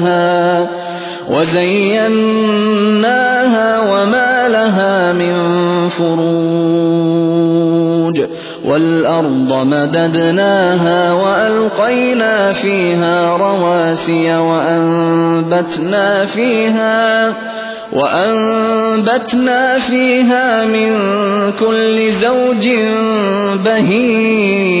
بناها وزيناها وما لها من فروج والأرض مددناها وألقينا فيها رواسي وأنبتنا فيها وأنبتنا فيها من كل زوج بهيج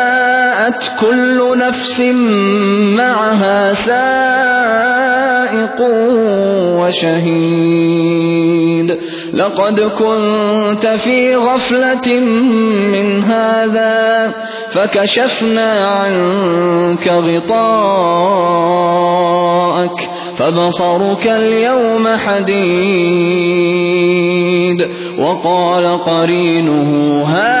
كل نفس معها سائق وشهيد. لقد كنت في غفلة من هذا فكشفنا عنك غطاءك فبصرك اليوم حديد. وقال قرينه هذا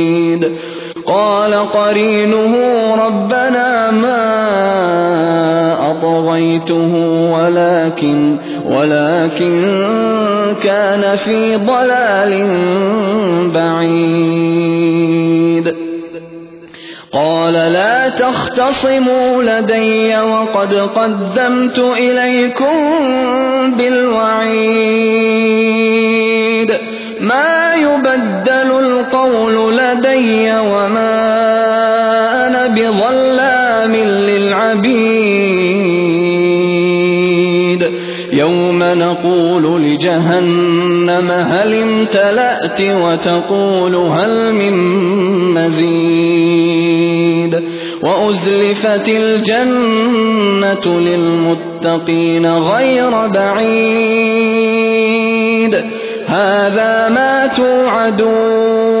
قال قرينه ربنا ما أطغيته ولكن ولكن كان في ضلال بعيد. قال لا تختصموا لدي وقد قدمت إليكم بالوعيد. ما يبدل القول لدي وما أنا بظلام للعبيد. يوم نقول لجهنم هل امتلأت وتقول هل من مزيد. وأزلفت الجنة للمتقين غير بعيد. هذا ما توعدون.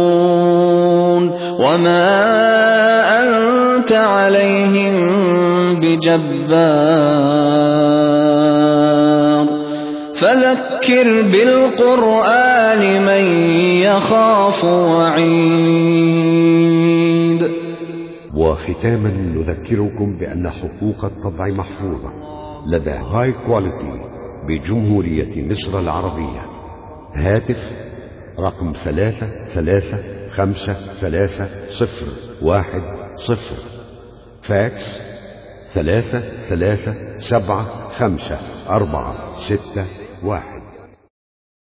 وما أنت عليهم بجبار فذكر بالقرآن من يخاف وعيد وختاما نذكركم بأن حقوق الطبع محفوظة لدى High Quality بجمهورية مصر العربية. هاتف رقم ثلاثة ثلاثة خمسة ثلاثة صفر واحد صفر. فاكس ثلاثة ثلاثة سبعة خمسة أربعة ستة واحد.